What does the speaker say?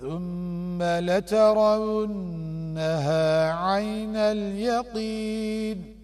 ثم لترونها عين اليقين.